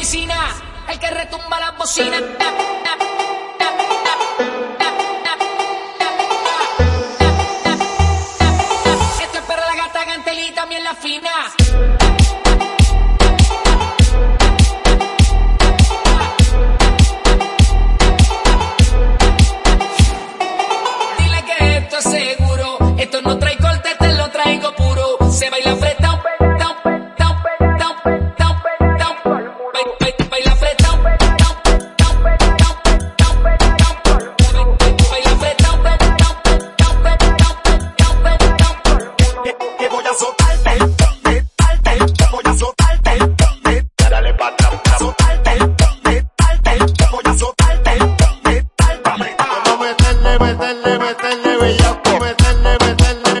el que retumba las bocinas. Esto es para la gata gantelita, también la fina. meterle, meterle, meterle bellaco, meterle, meterle,